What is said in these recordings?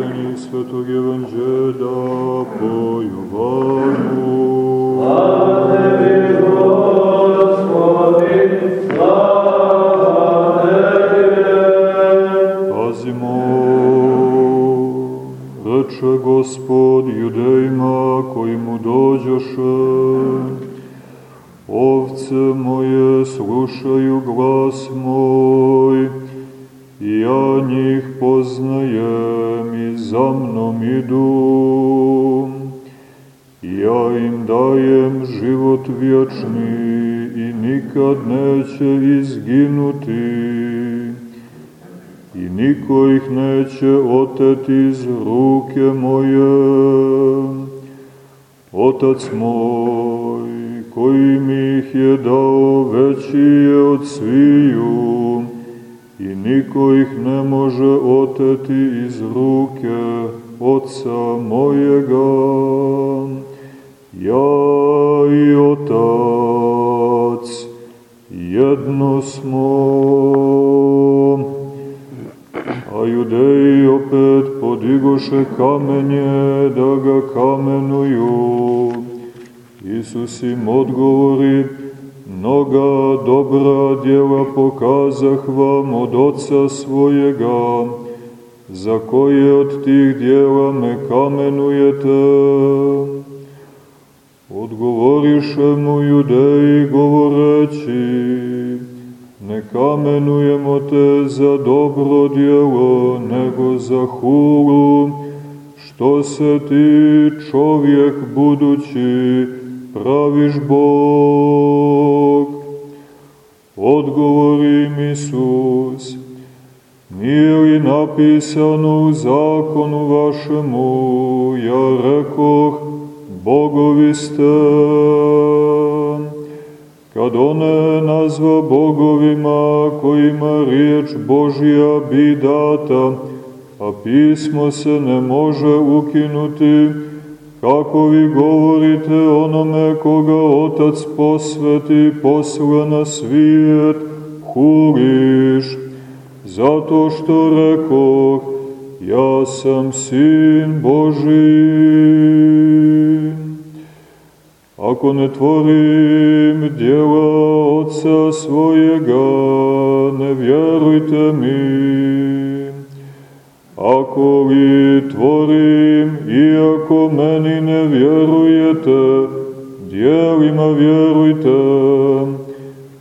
čitanje Svetog Evanđelja po Jovanu. Slava tebi, Gospodi, slava tebi. Pazimo, reče Gospod judejima koji mu dođoše, ovce moje slušaju glas moj, i ja njih poznajem i za mnom idu. Ja im dajem život vječni i nikad neće izginuti i niko ih neće oteti iz ruke moje. Otac moj, koji mi ih je dao, veći je od sviju, i niko ih ne može oteti iz ruke Otca mojega. Ja i Otac jedno smo. A judeji opet podigoše kamenje da ga kamenuju. Isus im odgovori, mnoga dobra djela pokazah vam od oca svojega, za koje od tih djela me kamenujete. Odgovoriše mu judeji govoreći, ne kamenujemo te za dobro djelo, nego za hulu, što se ti čovjek budući praviš Bog. Odgovori im Isus, nije li napisano u zakonu vašemu, ja rekoh, Bogovi ste, kad one nazva bogovima kojima riječ Božja bi data, a pismo se ne može ukinuti, kako vi govorite onome koga Otac posveti posle na svijet, huliš, zato što rekoh, ja sam sin Boži. Ako ne tvorim djela Otca svojega, ne vjerujte mi. Ako li tvorim, iako meni ne vjerujete, djelima vjerujte,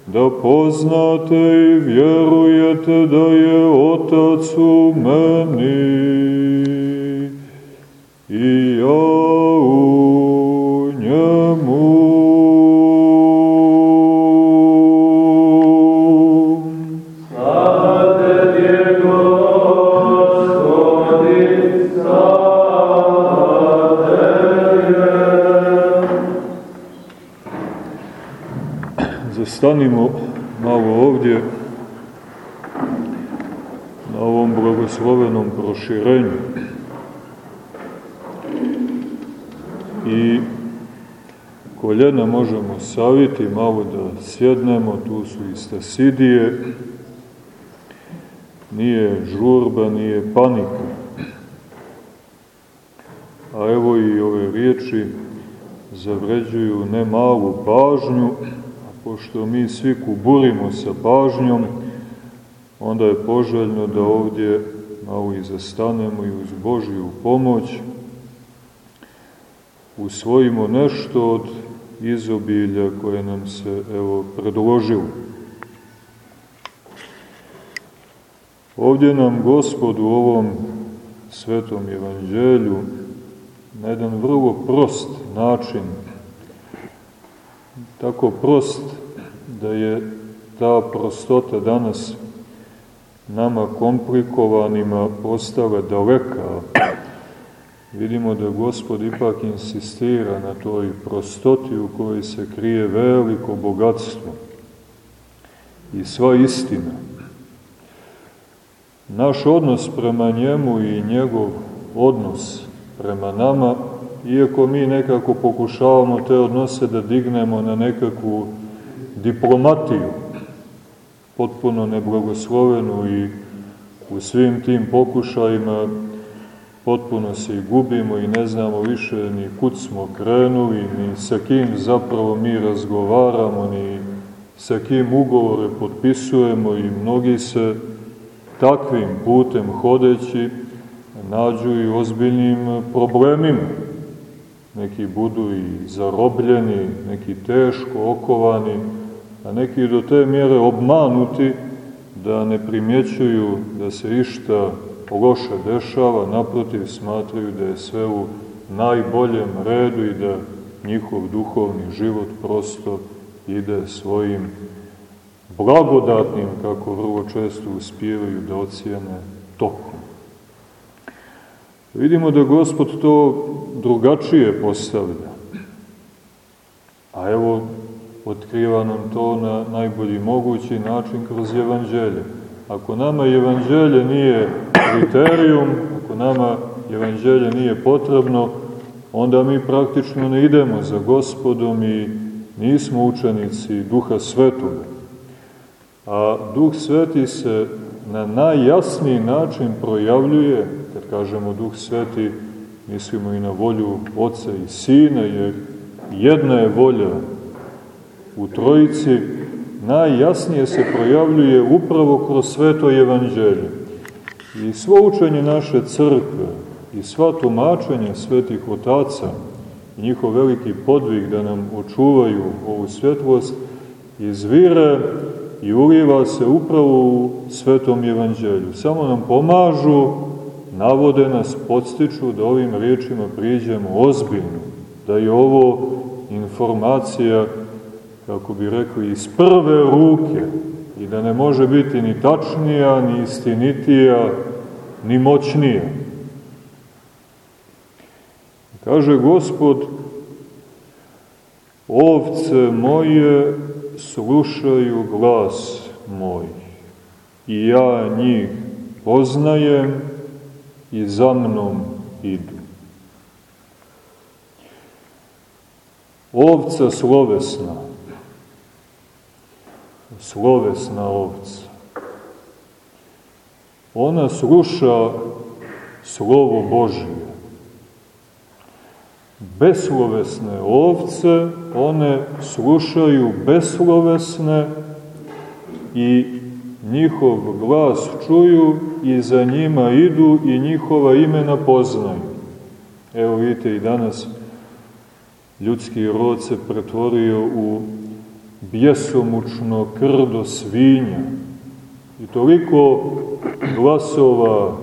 da poznate i vjerujete da je Otac u meni. I koljena možemo saviti, malo da sjednemo, tu su i stasidije, nije žurba, nije panika. A evo i ove riječi zavređuju ne malu pažnju, a pošto mi svi kuburimo sa pažnjom, onda je poželjno da ovdje malo i zastanemo i uz Božju pomoć usvojimo nešto od izobilja koje nam se evo predložilo. Ovdje nam Gospod u ovom svetom evanđelju na jedan vrlo prost način, tako prost da je ta prostota danas nama komplikovanima postala daleka. Vidimo da Gospod ipak insistira na toj prostoti u kojoj se krije veliko bogatstvo i sva istina. Naš odnos prema njemu i njegov odnos prema nama, iako mi nekako pokušavamo te odnose da dignemo na nekakvu diplomatiju, potpuno neblagoslovenu i u svim tim pokušajima potpuno se i gubimo i ne znamo više ni kud smo krenuli, ni sa kim zapravo mi razgovaramo, ni sa kim ugovore potpisujemo i mnogi se takvim putem hodeći nađu i ozbiljnim problemima. Neki budu i zarobljeni, neki teško okovani, a neki do te mjere obmanuti da ne primjećuju da se išta loše dešava, naprotiv smatraju da je sve u najboljem redu i da njihov duhovni život prosto ide svojim blagodatnim, kako vrlo često uspijevaju da ocijene, tokom. Vidimo da Gospod to drugačije postavlja. A evo, otkriva nam to na najbolji mogući način kroz evanđelje. Ako nama evanđelje nije kriterijum, ako nama evanđelje nije potrebno, onda mi praktično ne idemo za gospodom i nismo učenici duha svetoga. A duh sveti se na najjasniji način projavljuje, kad kažemo duh sveti, mislimo i na volju oca i sina, jer jedna je volja u trojici, najjasnije se projavljuje upravo kroz sveto evanđelje. I svo učenje naše crkve i sva tumačenja svetih otaca i njihov veliki podvig da nam očuvaju ovu svjetlost izvire i uliva se upravo u svetom evanđelju. Samo nam pomažu, navode nas, podstiču da ovim riječima priđemo ozbiljno, da je ovo informacija, kako bi rekli, iz prve ruke i da ne može biti ni tačnija, ni istinitija, ni moćnija. Kaže Gospod, ovce moje slušaju glas moj i ja njih poznajem i za mnom idu. Ovca slovesna, slovesna ovca, ona sluša slovo Božije. Beslovesne ovce, one slušaju beslovesne i njihov glas čuju i za njima idu i njihova imena poznaju. Evo vidite i danas ljudski rod se pretvorio u bjesomučno krdo svinja. I toliko glasova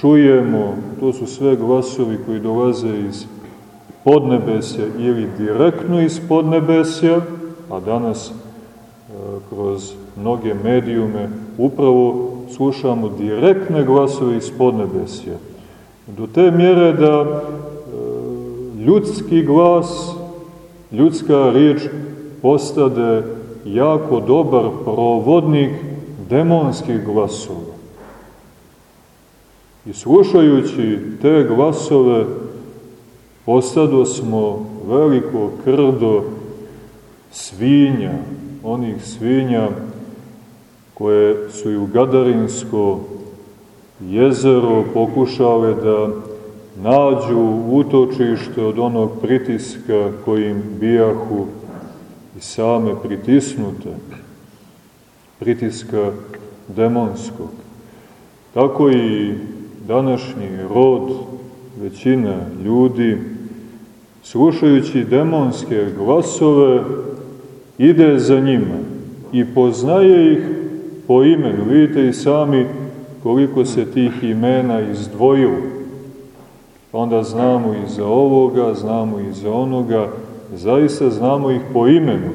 čujemo, to su sve glasovi koji dolaze iz podnebesja ili direktno iz podnebesja, a danas e, kroz mnoge medijume upravo slušamo direktne glasove iz podnebesja. Do te mjere da e, ljudski glas, ljudska riječ postade jako dobar provodnik demonskih glasova. I slušajući te glasove, postado smo veliko krdo svinja, onih svinja koje su i u Gadarinsko jezero pokušale da nađu utočište od onog pritiska kojim bijahu i same pritisnute, pritiska demonskog. Tako i današnji rod, većina ljudi, slušajući demonske glasove, ide za njima i poznaje ih po imenu. Vidite i sami koliko se tih imena izdvojilo. Onda znamo i za ovoga, znamo i za onoga, zaista znamo ih po imenu.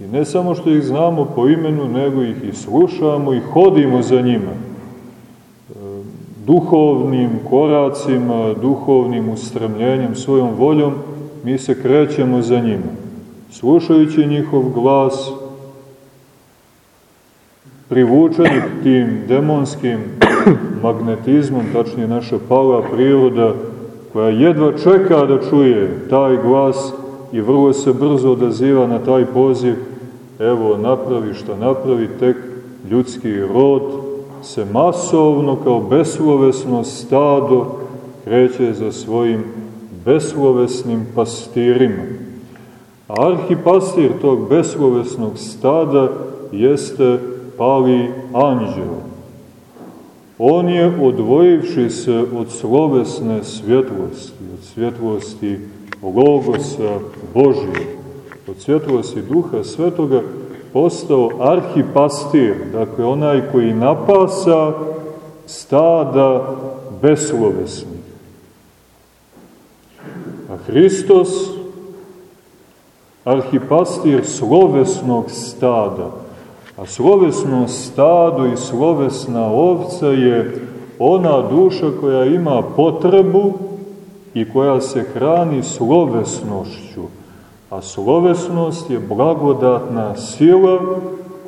I ne samo što ih znamo po imenu, nego ih i slušamo i hodimo za njima. E, duhovnim koracima, duhovnim ustremljenjem, svojom voljom, mi se krećemo za njima. Slušajući njihov glas, privučeni tim demonskim magnetizmom, tačnije naša pala priroda, koja jedva čeka da čuje taj glas i vrlo se brzo odaziva na taj poziv, evo napravi šta napravi, tek ljudski rod se masovno kao beslovesno stado kreće za svojim beslovesnim pastirima. A arhipastir tog beslovesnog stada jeste pali anđel. On je, odvojivši se od slovesne svjetlosti, od svjetlosti Logosa Božije, od svjetlosti Duha Svetoga, postao arhipastir, dakle onaj koji napasa stada beslovesnih. A Hristos, arhipastir slovesnog stada, a slovesno stado i slovesna ovca je ona duša koja ima potrebu i koja se hrani slovesnošću, a slovesnost je blagodatna sila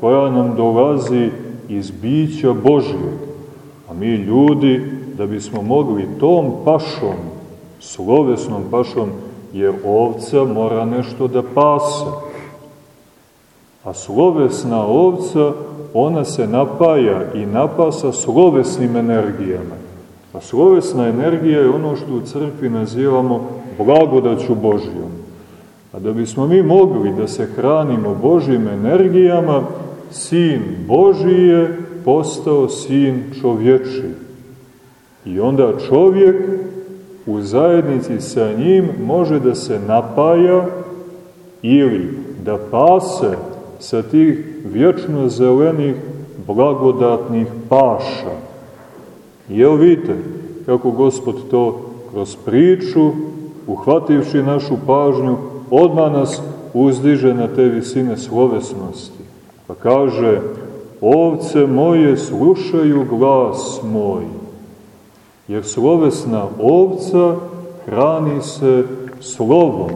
koja nam dolazi iz bića Božijeg. A mi ljudi, da bismo mogli tom pašom, slovesnom pašom, jer ovca mora nešto da pase. A slovesna ovca, ona se napaja i napasa slovesnim energijama. A slovesna energija je ono što u crkvi nazivamo blagodaću Božijom. A da bismo mi mogli da se hranimo Božjim energijama, Sin Božiji je postao Sin čovječi. I onda čovjek u zajednici sa njim može da se napaja ili da pase sa tih vječno zelenih blagodatnih paša. Jel vidite kako Gospod to kroz priču, uhvativši našu pažnju, odmah nas uzdiže na te visine slovesnosti. Pa kaže, ovce moje slušaju glas moj, jer slovesna ovca hrani se slovom,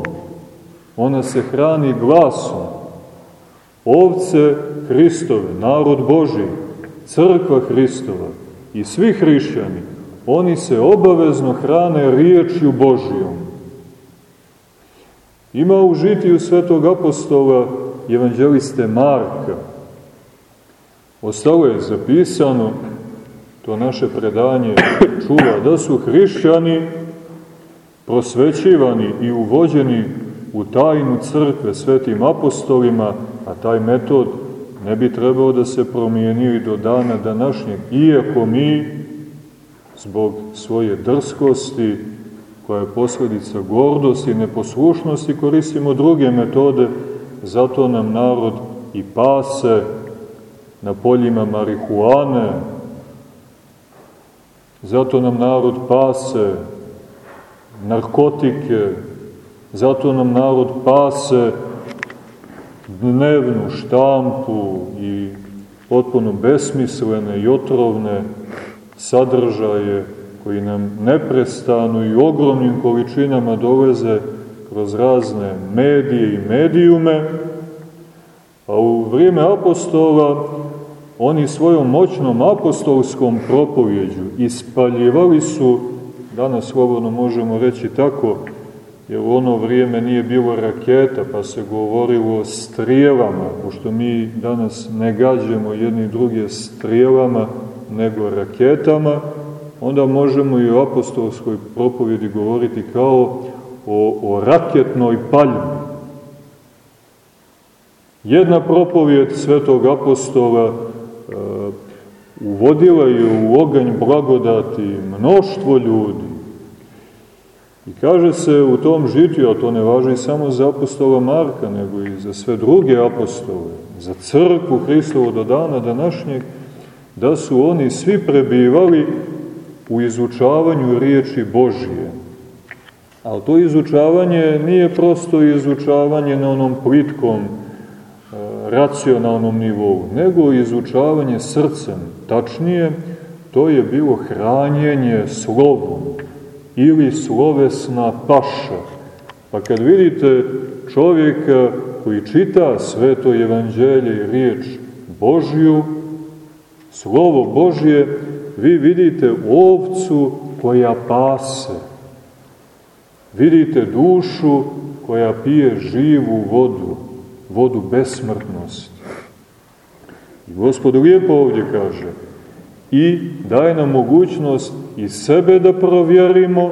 ona se hrani glasom. Ovce Hristove, narod Boži, crkva Hristova i svi hrišćani, oni se obavezno hrane riječju Božijom. Ima u žitiju svetog apostola evanđeliste Marka. Ostalo je zapisano, to naše predanje čuva, da su hrišćani prosvećivani i uvođeni u tajnu crkve svetim apostolima, a taj metod ne bi trebao da se promijenio i do dana današnjeg, iako mi, zbog svoje drskosti, koja je posledica gordosti i neposlušnosti, koristimo druge metode, zato nam narod i pase na poljima marihuane, zato nam narod pase narkotike, zato nam narod pase dnevnu štampu i potpuno besmislene i otrovne sadržaje koji nam neprestano i ogromnim količinama doveze kroz razne medije i medijume, a u vrijeme apostola oni svojom moćnom apostolskom propovjeđu ispaljivali su, danas slobodno možemo reći tako, jer u ono vrijeme nije bilo raketa, pa se govorilo o strijelama, pošto mi danas ne gađemo jedni druge strijelama, nego raketama, onda možemo i o apostolskoj propovjedi govoriti kao o, o raketnoj paljbi. Jedna propovjed svetog apostola e, uvodila je u oganj blagodati mnoštvo ljudi. I kaže se u tom žitiju, a to ne važi samo za apostola Marka, nego i za sve druge apostole, za crkvu Hristovo do dana današnjeg, da su oni svi prebivali u izučavanju riječi Božije. Ali to izučavanje nije prosto izučavanje na onom plitkom, e, racionalnom nivou, nego izučavanje srcem. Tačnije, to je bilo hranjenje slovom ili slovesna paša. Pa kad vidite čovjeka koji čita sveto evanđelje i riječ Božju, slovo Božje, vi vidite ovcu koja pase. Vidite dušu koja pije živu vodu, vodu besmrtnosti. I gospod lijepo ovdje kaže, i daje nam mogućnost i sebe da provjerimo,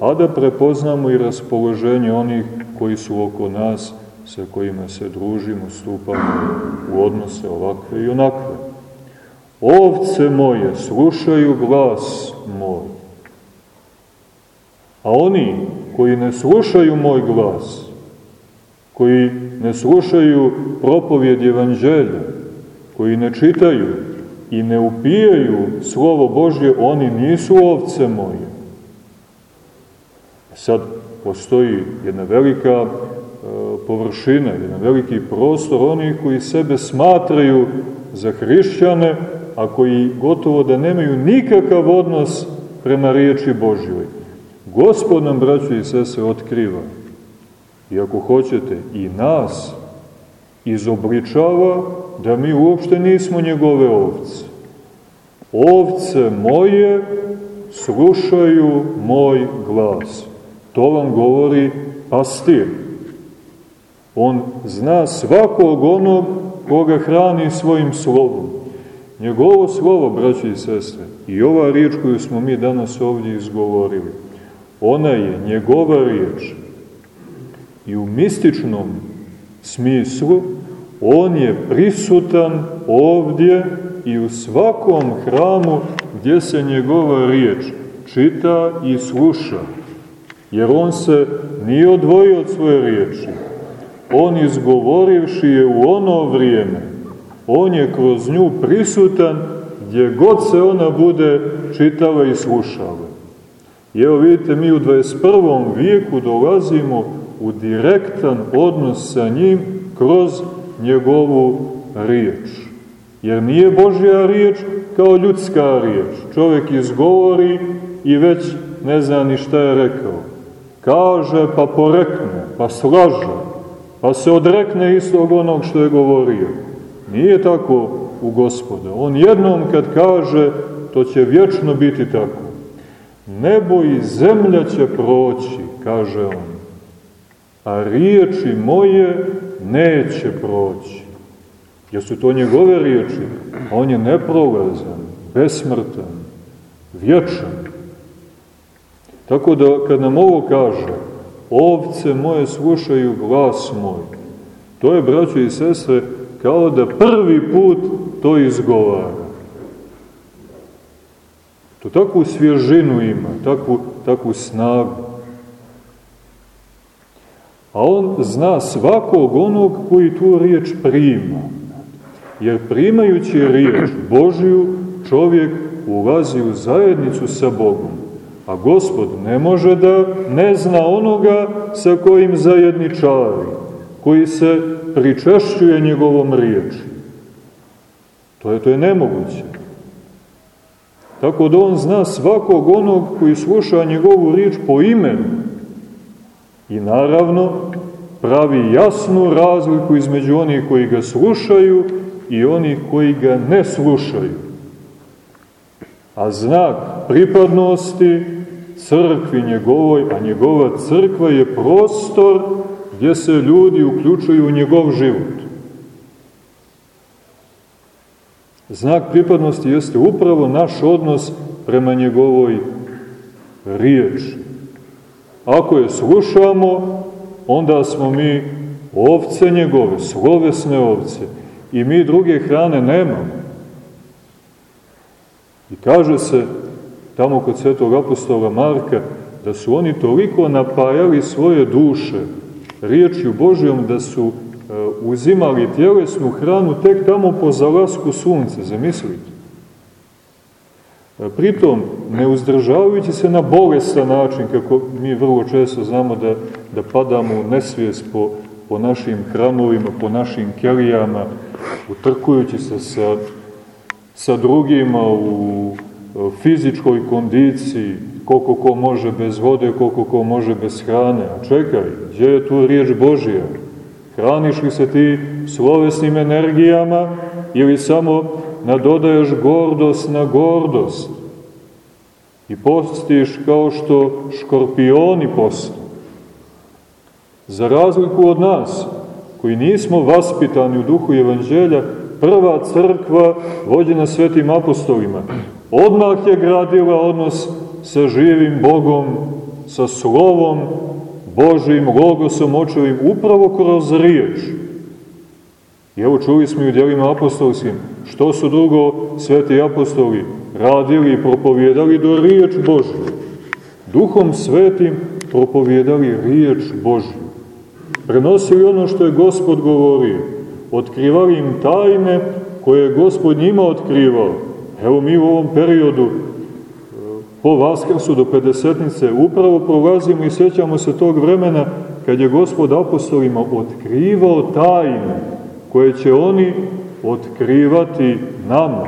a da prepoznamo i raspoloženje onih koji su oko nas, sa kojima se družimo, stupamo u odnose ovakve i onakve. Ovce moje slušaju glas moj, a oni koji ne slušaju moj glas, koji ne slušaju propovjed evanđelja, koji ne čitaju i ne upijaju slovo Božje, oni nisu ovce moje. Sad postoji jedna velika e, površina, jedan veliki prostor onih koji sebe smatraju za hrišćane, a koji gotovo da nemaju nikakav odnos prema riječi Božjoj. Gospod nam, braćo i sese, otkriva, i ako hoćete, i nas izobličava da mi uopšte nismo njegove ovce. Ovce moje slušaju moj glas. To vam govori pastir. On zna svakog onog koga hrani svojim slovom. Njegovo slovo, braći i sestre, i ova riječ koju smo mi danas ovdje izgovorili, ona je njegova riječ. I u mističnom smislu on je prisutan ovdje i u svakom hramu gdje se njegova riječ čita i sluša. Jer on se nije odvojio od svoje riječi. On izgovorivši je u ono vrijeme. On je kroz nju prisutan gdje god se ona bude čitala i slušala. I evo vidite, mi u 21. vijeku dolazimo u direktan odnos sa njim kroz njegovu riječ. Jer nije Božja riječ kao ljudska riječ. Čovjek izgovori i već ne zna ni šta je rekao. Kaže pa porekne, pa slaže, pa se odrekne istog onog što je govorio. Nije tako u gospoda. On jednom kad kaže, to će vječno biti tako. Nebo i zemlja će proći, kaže on, a riječi moje neće proći. Jer su to njegove riječi, a on je neprolazan, besmrtan, vječan. Tako da kad nam ovo kaže, ovce moje slušaju glas moj, to je, braćo i sestre, kao da prvi put to izgovara. To takvu svježinu ima, takvu, takvu snagu. A on zna svakog onog koji tu riječ prima. Jer primajući riječ Božiju, čovjek ulazi u zajednicu sa Bogom. A gospod ne može da ne zna onoga sa kojim zajedničari, koji se pričešćuje njegovom riječi. To je, to je nemoguće. Tako da on zna svakog onog koji sluša njegovu riječ po imenu. I naravno pravi jasnu razliku između onih koji ga slušaju i onih koji ga ne slušaju. A znak pripadnosti crkvi njegovoj, a njegova crkva je prostor gdje se ljudi uključuju u njegov život. Znak pripadnosti jeste upravo naš odnos prema njegovoj riječi. Ako je slušamo, onda smo mi ovce njegove, slovesne ovce, i mi druge hrane nemamo. I kaže se tamo kod svetog apostola Marka da su oni toliko napajali svoje duše riječju Božijom da su E, uzimali tjelesnu hranu tek tamo po zalasku sunca, zamislite. Pritom, ne uzdržavajući se na bolestan način, kako mi vrlo često znamo da, da padamo u nesvijest po, po našim hramovima, po našim kelijama, utrkujući se sa, sa drugima u fizičkoj kondiciji, koliko ko može bez vode, koliko ko može bez hrane. A čekaj, gdje je tu riječ Božija? Hraniš li se ti slovesnim energijama ili samo nadodaješ gordost na gordost i postiš kao što škorpioni postu. Za razliku od nas, koji nismo vaspitani u duhu evanđelja, prva crkva vođena svetim apostolima. Odmah je gradila odnos sa živim Bogom, sa slovom Božim, logosom očevim, upravo kroz riječ. I evo čuli smo i u djelima apostolskim, što su drugo sveti apostoli radili i propovjedali do riječ Božju. Duhom svetim propovjedali riječ Božju. Prenosili ono što je Gospod govorio. Otkrivali im tajne koje je Gospod njima otkrivao. Evo mi u ovom periodu po Vaskrsu do Pedesetnice upravo prolazimo i sjećamo se tog vremena kad je Gospod apostolima otkrivao tajne koje će oni otkrivati nama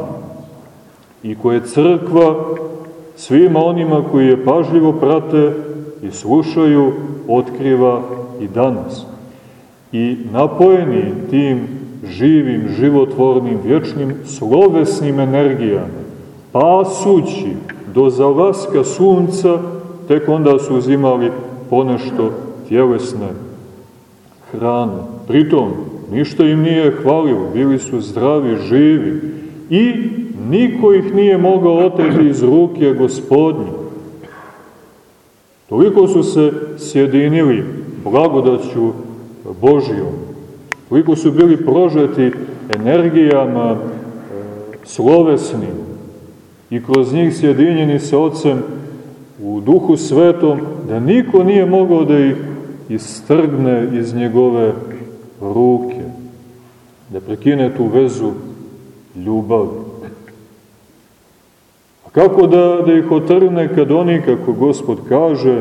i koje crkva svima onima koji je pažljivo prate i slušaju otkriva i danas. I napojeni tim živim, životvornim, vječnim, slovesnim energijama, pasući do zalaska sunca, tek onda su uzimali ponešto tjelesne hrane. Pritom, ništa im nije hvalilo, bili su zdravi, živi. I niko ih nije mogao oteti iz ruke gospodnje. Toliko su se sjedinili blagodaću Božijom, toliko su bili prožeti energijama e, slovesnim, i kroz njih sjedinjeni sa Otcem u duhu svetom, da niko nije mogao da ih istrgne iz njegove ruke, da prekine tu vezu ljubavi. A kako da, da ih otrne kad oni, kako Gospod kaže,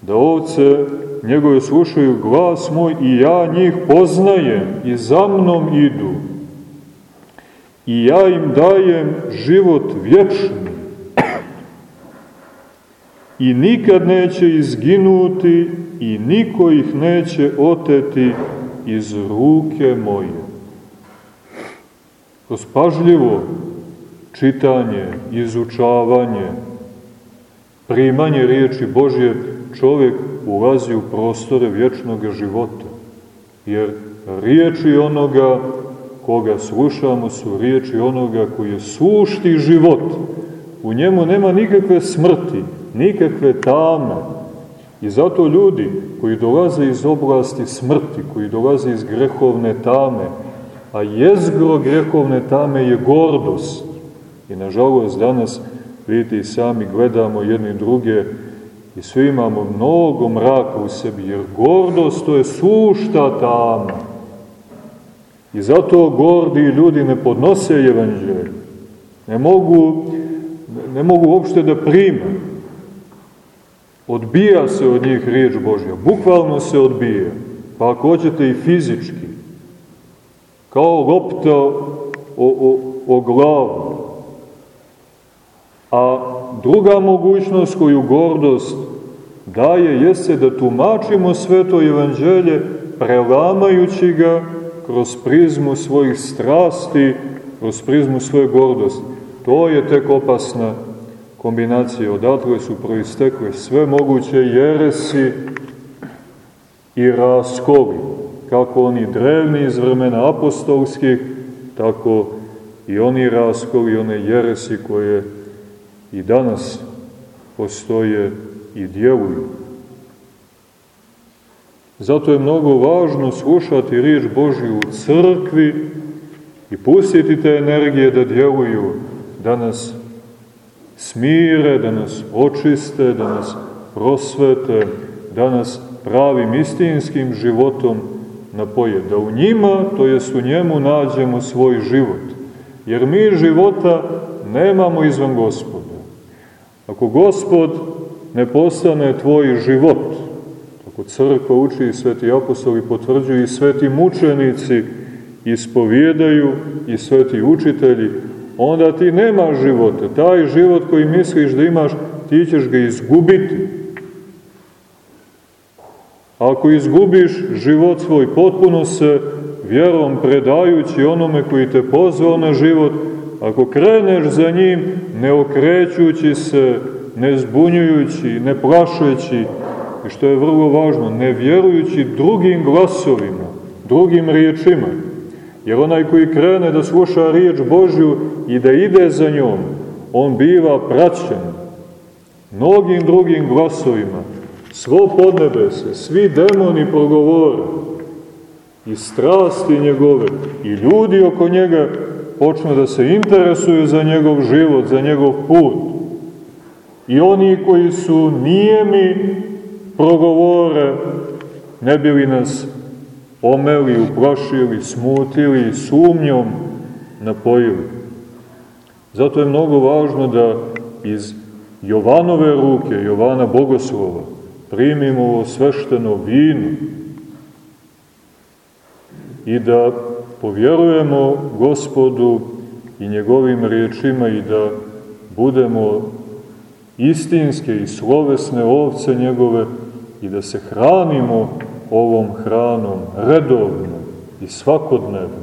da ovce njegove slušaju glas moj i ja njih poznajem i za mnom idu i ja im dajem život vječni i nikad neće izginuti i niko ih neće oteti iz ruke moje. Kroz pažljivo čitanje, izučavanje, primanje riječi Božje, čovjek ulazi u prostore vječnog života. Jer riječi onoga koga slušamo su riječi onoga koji je sušti život. U njemu nema nikakve smrti, nikakve tame. I zato ljudi koji dolaze iz oblasti smrti, koji dolaze iz grehovne tame, a jezgro grehovne tame je gordost. I nažalost danas, vidite i sami gledamo jedni druge i svi imamo mnogo mraka u sebi, jer gordost to je sušta tama. I zato gordi ljudi ne podnose evanđelje. Ne mogu, ne mogu uopšte da prime. Odbija se od njih riječ Božja. Bukvalno se odbija. Pa ako hoćete i fizički. Kao lopta o, o, o glavu. A druga mogućnost koju gordost daje jeste da tumačimo sveto evanđelje prelamajući ga kroz prizmu svojih strasti, kroz prizmu svoje gordosti. To je tek opasna kombinacija. Odatle su proistekle sve moguće jeresi i raskoli, kako oni drevni iz vremena apostolskih, tako i oni raskoli, one jeresi koje i danas postoje i djeluju. Zato je mnogo važno slušati riječ Božju u crkvi i pustiti te energije da djeluju, da nas smire, da nas očiste, da nas prosvete, da nas pravim istinskim životom napoje. Da u njima, to jest u njemu, nađemo svoj život. Jer mi života nemamo izvan gospoda. Ako gospod ne postane tvoj život, Ako crkva uči i sveti apostoli potvrđuju i sveti mučenici ispovjedaju i sveti učitelji, onda ti nema života. Taj život koji misliš da imaš, ti ćeš ga izgubiti. Ako izgubiš život svoj, potpuno se vjerom predajući onome koji te pozvao na život, ako kreneš za njim, ne okrećući se, ne zbunjujući, ne plašeći, i što je vrlo važno, ne vjerujući drugim glasovima, drugim riječima, Jer onaj koji krene da sluša riječ Božju i da ide za njom, on biva praćen mnogim drugim glasovima, svo podnebese, svi demoni progovore i strasti njegove i ljudi oko njega počnu da se interesuju za njegov život, za njegov put. I oni koji su nijemi progovore, ne bi li nas omeli, uplašili, smutili, sumnjom napojili. Zato je mnogo važno da iz Jovanove ruke, Jovana Bogoslova, primimo ovo svešteno vino i da povjerujemo gospodu i njegovim riječima i da budemo istinske i slovesne ovce njegove i da se hranimo ovom hranom redovno i svakodnevno.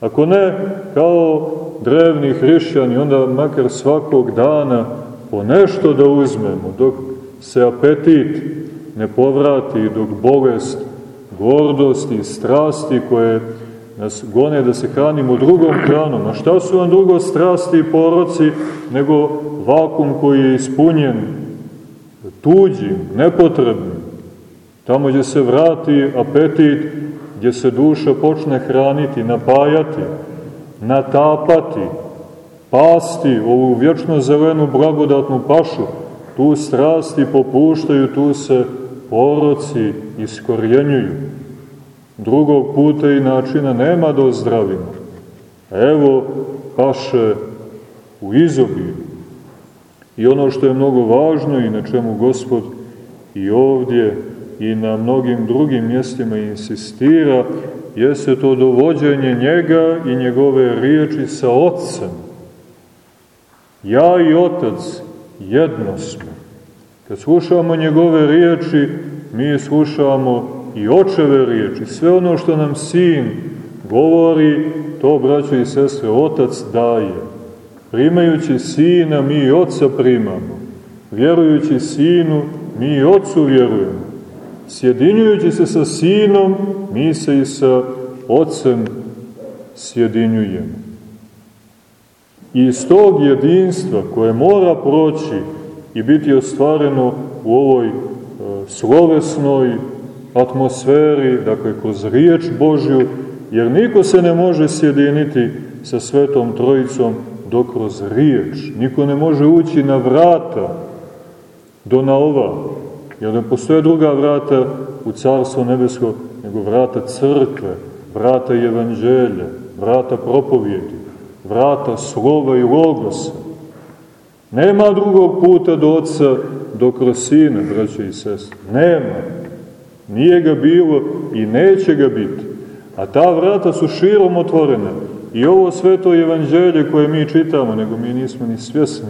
Ako ne, kao drevni hrišćani, onda makar svakog dana po nešto da uzmemo, dok se apetit ne povrati, dok bolest, gordost i strasti koje nas gone da se hranimo drugom hranom. A šta su vam drugo strasti i poroci nego vakum koji je ispunjen tuđim, nepotrebnim. Tamo gdje se vrati apetit, gdje se duša počne hraniti, napajati, natapati, pasti ovu vječno zelenu blagodatnu pašu, tu strasti popuštaju, tu se poroci iskorjenjuju. Drugog puta i načina nema da ozdravimo. Evo paše u izobiju. I ono što je mnogo važno i na čemu Gospod i ovdje i na mnogim drugim mjestima insistira, jeste to dovođenje njega i njegove riječi sa Otcem. Ja i Otac jedno smo. Kad slušamo njegove riječi, mi slušamo i očeve riječi. Sve ono što nam sin govori, to, braćo i sestre, Otac daje. Primajući sina, mi i Otca primamo. Vjerujući sinu, mi i Otcu vjerujemo. Sjedinjujući se sa sinom, mi se i sa Otcem sjedinjujemo. I iz tog jedinstva koje mora proći i biti ostvareno u ovoj e, slovesnoj atmosferi, dakle kroz riječ Božju, jer niko se ne može sjediniti sa Svetom Trojicom dok kroz riječ. Niko ne može ući na vrata do na ova, jer ne postoje druga vrata u Carstvo nebesko, nego vrata crkve, vrata evanđelja, vrata propovjedi, vrata slova i logosa. Nema drugog puta do oca, do kroz sina, braće i sestre. Nema. Nije ga bilo i neće ga biti. A ta vrata su širom otvorena. I ovo sveto evanđelje koje mi čitamo, nego mi nismo ni svjesni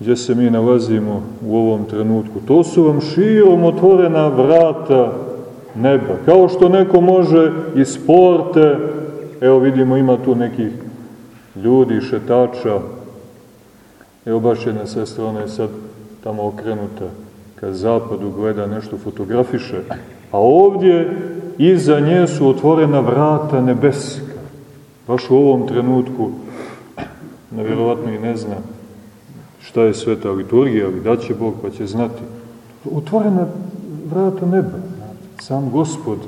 gdje se mi nalazimo u ovom trenutku. To su vam širom otvorena vrata neba. Kao što neko može iz porte, evo vidimo ima tu nekih ljudi, šetača, evo baš jedna sestra, ona je sad tamo okrenuta ka zapadu, gleda nešto, fotografiše, a ovdje iza nje su otvorena vrata nebeska. Baš u ovom trenutku, nevjerovatno i ne zna šta je sveta liturgija, ali da će Bog pa će znati. Otvorena vrata neba. Sam Gospod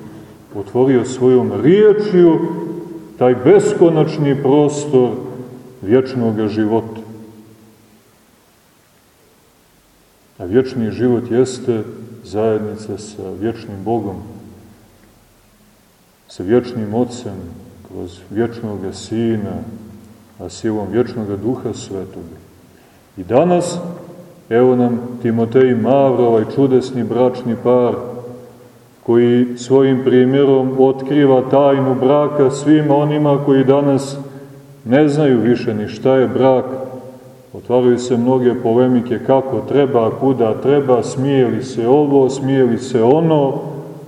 otvorio svojom riječju taj beskonačni prostor vječnog života. A vječni život jeste zajednica sa vječnim Bogom, sa vječnim Otcem, kroz vječnog Sina, a silom vječnog Duha Svetoga. I danas, evo nam Timotej Mavro, ovaj čudesni bračni par, koji svojim primjerom otkriva tajnu braka svima onima koji danas ne znaju više ni šta je brak. Otvaraju se mnoge polemike kako treba, kuda treba, smije li se ovo, smije li se ono,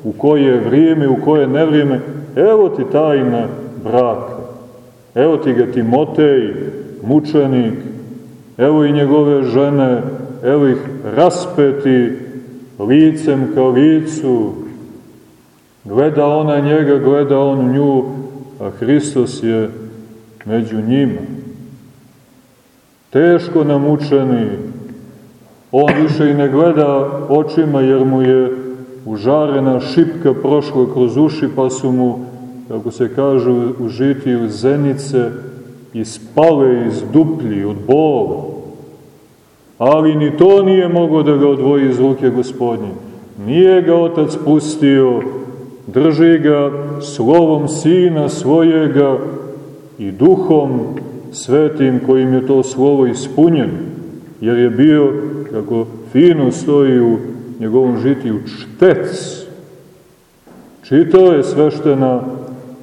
u koje vrijeme, u koje nevrijeme. Evo ti tajna braka. Evo ti ga Timotej, mučenik, evo i njegove žene, evo ih raspeti licem ka licu, gleda ona njega, gleda on nju, a Hristos je među njima. Teško namučeni, on više i ne gleda očima jer mu je užarena šipka prošla kroz uši pa su mu, kako se kaže u žitiju, zenice ispale iz duplji od bola. Ali ni to nije mogo da ga odvoji iz ruke gospodnje. Nije ga otac pustio, drži ga slovom sina svojega i duhom svetim kojim je to slovo ispunjeno, jer je bio, kako fino stoji u njegovom žitiju, čtec. Čitao je sveštena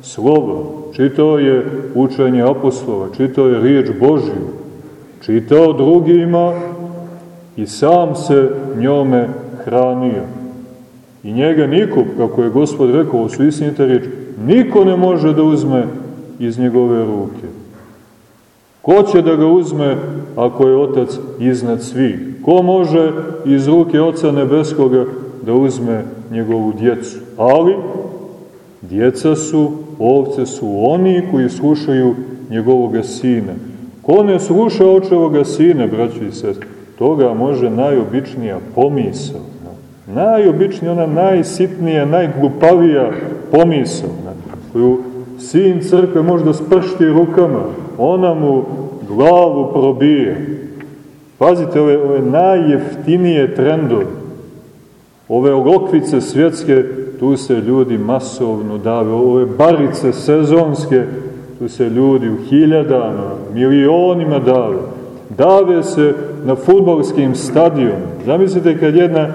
slova, čitao je učenje apostola, čitao je riječ Božju, čitao drugima i sam se njome hranio. I njega niko, kako je gospod rekao, ovo su istinite riječ, niko ne može da uzme iz njegove ruke. Ko će da ga uzme ako je Otac iznad svih? Ko može iz ruke Oca Nebeskoga da uzme njegovu djecu? Ali, djeca su, ovce su oni koji slušaju njegovoga sina. Ko ne sluša očevoga sina, braćo i sest, toga može najobičnija pomisao. Najobičnija, ona najsitnija, najglupavija pomisao, koju sin crkve možda spršti rukama, ona mu glavu probije. Pazite, ove, ove najjeftinije trendove, ove lokvice svjetske, tu se ljudi masovno dave, ove barice sezonske, tu se ljudi u hiljadama, milionima dave. Dave se na futbolskim stadionima. Zamislite kad jedna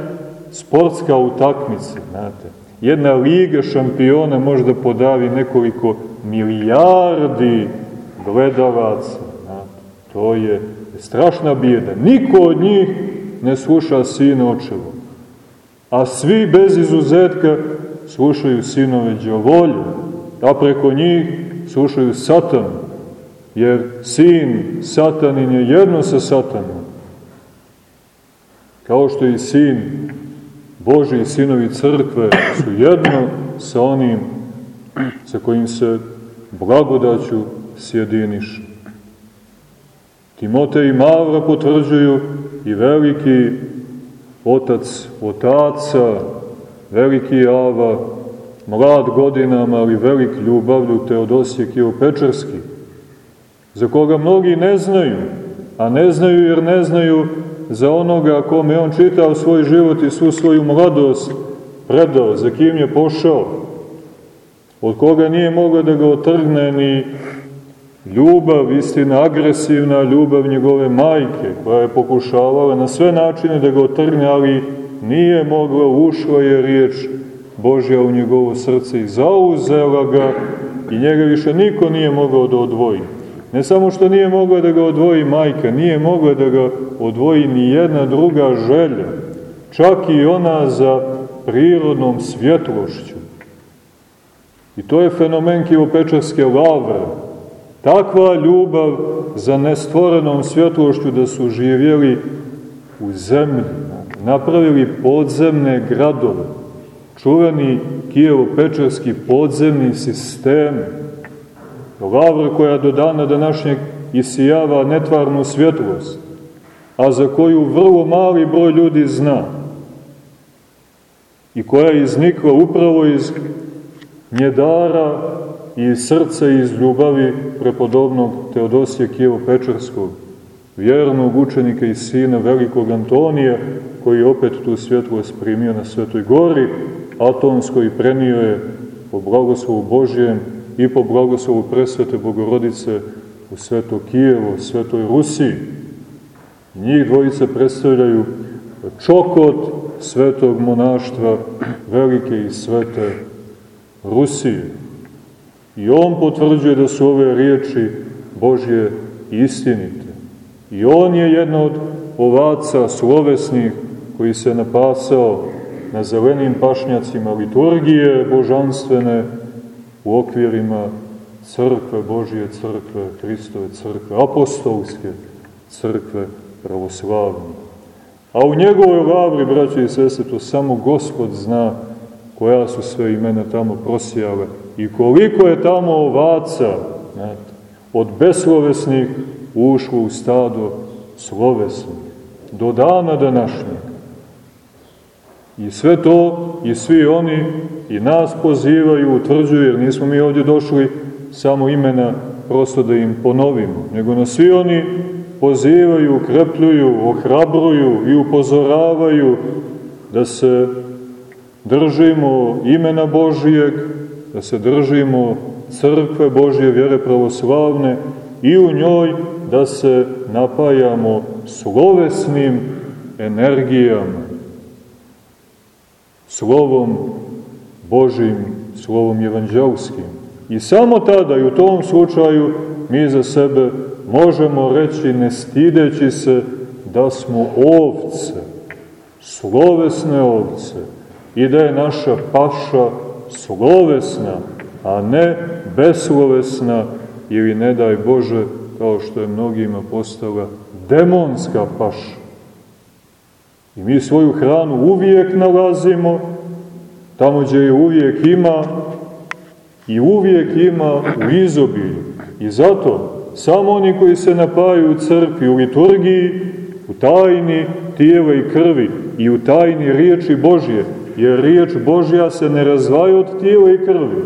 sportska utakmica, znate, jedna liga šampiona može da podavi nekoliko milijardi gledalaca. Znate, to je strašna bijeda. Niko od njih ne sluša sina očevo. A svi bez izuzetka slušaju sinove džavolje, a preko njih slušaju satan, jer sin satanin je jedno sa satanom. Kao što i sin Boži i sinovi crkve su jedno sa onim sa kojim se blagodaću sjediniš. Timotej i Mavra potvrđuju i veliki otac otaca, veliki Ava, mlad godinama, ali velik ljubavlju Teodosije Kijopečarski, za koga mnogi ne znaju, a ne znaju jer ne znaju za onoga kome on čitao svoj život i svu svoju mladost predao, za kim je pošao, od koga nije mogao da ga otrgne ni ljubav, istina agresivna ljubav njegove majke, koja je pokušavala na sve načine da ga otrgne, ali nije mogla, ušla je riječ Božja u njegovo srce i zauzela ga i njega više niko nije mogao da odvoji. Ne samo što nije mogla da ga odvoji majka, nije mogla da ga odvoji ni jedna druga želja, čak i ona za prirodnom svjetlošću. I to je fenomen kivopečarske lavre. Takva ljubav za nestvorenom svjetlošću da su živjeli u zemlji, napravili podzemne gradove, čuveni kijevo-pečarski podzemni sistem, lavra koja do dana današnjeg isijava netvarnu svjetlost, a za koju vrlo mali broj ljudi zna i koja je iznikla upravo iz njedara i srca i iz ljubavi prepodobnog Teodosija Kijevo-Pečarskog, vjernog učenika i sina velikog Antonija, koji je opet tu svjetlost primio na Svetoj gori, atomsko i prenio je po blagoslovu Božjem i po blagoslovu presvete Bogorodice u Sveto Kijevo, Svetoj Rusiji. Njih dvojice predstavljaju čokot svetog monaštva velike i svete Rusije. I on potvrđuje da su ove riječi Božje istinite. I on je jedna od ovaca slovesnih koji se napasao na zelenim pašnjacima liturgije božanstvene u okvirima crkve, Božije crkve, Hristove crkve, apostolske crkve pravoslavne. A u njegovoj lavri, braće i sese, to samo Gospod zna koja su sve imena tamo prosijale i koliko je tamo ovaca, znate, od beslovesnih ušlo u stado slovesnih, do dana današnjeg. I sve to, i svi oni, i nas pozivaju, utvrđuju, jer nismo mi ovdje došli samo imena prosto da im ponovimo, nego na svi oni pozivaju, ukrepljuju, ohrabruju i upozoravaju da se držimo imena Božijeg, da se držimo crkve Božje vjere pravoslavne i u njoj da se napajamo slovesnim energijama, slovom Božim, slovom evanđelskim. I samo tada i u tom slučaju mi za sebe možemo reći ne stideći se da smo ovce, slovesne ovce i da je naša paša slovesna, a ne beslovesna ili ne daj Bože kao što je mnogima postala demonska paša. I mi svoju hranu uvijek nalazimo tamo gdje je uvijek ima i uvijek ima u izobilju. I zato samo oni koji se napaju u crkvi, u liturgiji, u tajni tijela i krvi i u tajni riječi Božje, jer riječ Božja se ne razvaja od tijela i krvi.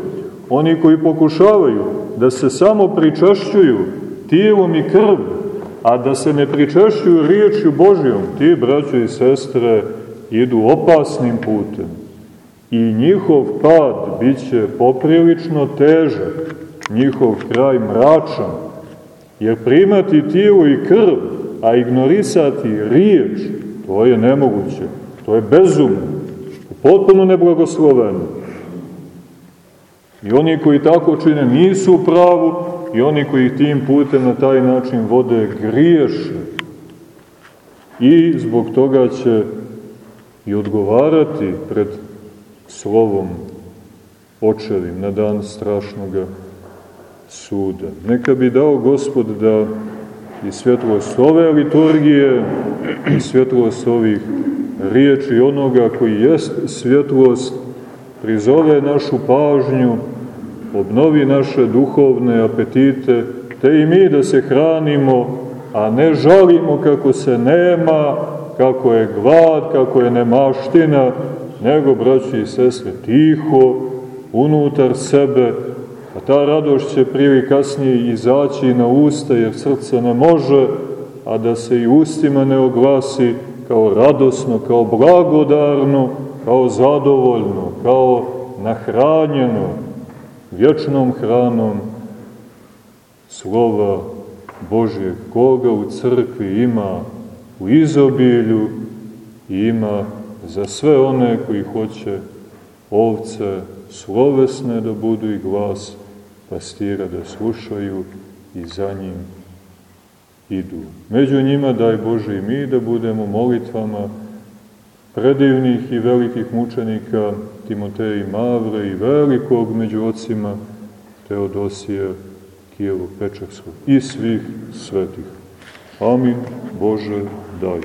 Oni koji pokušavaju da se samo pričašćuju tijelom i krvom, a da se ne pričešćuju riječju Božjom, ti, braćo i sestre, idu opasnim putem. I njihov pad bit će poprilično težak, njihov kraj mračan, jer primati tijelo i krv, a ignorisati riječ, to je nemoguće, to je bezumno, potpuno neblagosloveno. I oni koji tako čine nisu u pravu, i oni koji tim putem na taj način vode griješe. I zbog toga će i odgovarati pred slovom očevim na dan strašnog suda. Neka bi dao Gospod da i svjetlost ove liturgije i svjetlost ovih riječi onoga koji jest svjetlost prizove našu pažnju obnovi naše duhovne apetite, te i mi da se hranimo, a ne žalimo kako se nema, kako je glad, kako je nemaština, nego, braći i sestre, tiho, unutar sebe, a ta radost će prije kasnije izaći na usta, jer srce ne može, a da se i ustima ne oglasi kao radosno, kao blagodarno, kao zadovoljno, kao nahranjeno, vječnom hranom. Slova Božje, koga u crkvi ima u izobilju i ima za sve one koji hoće ovce slovesne da budu i glas pastira da slušaju i za njim idu. Među njima daj Bože i mi da budemo molitvama predivnih i velikih mučenika Timoteja i Mavre i velikog među ocima Teodosija Kijevo Pečarskog i svih svetih. Amin Bože daj.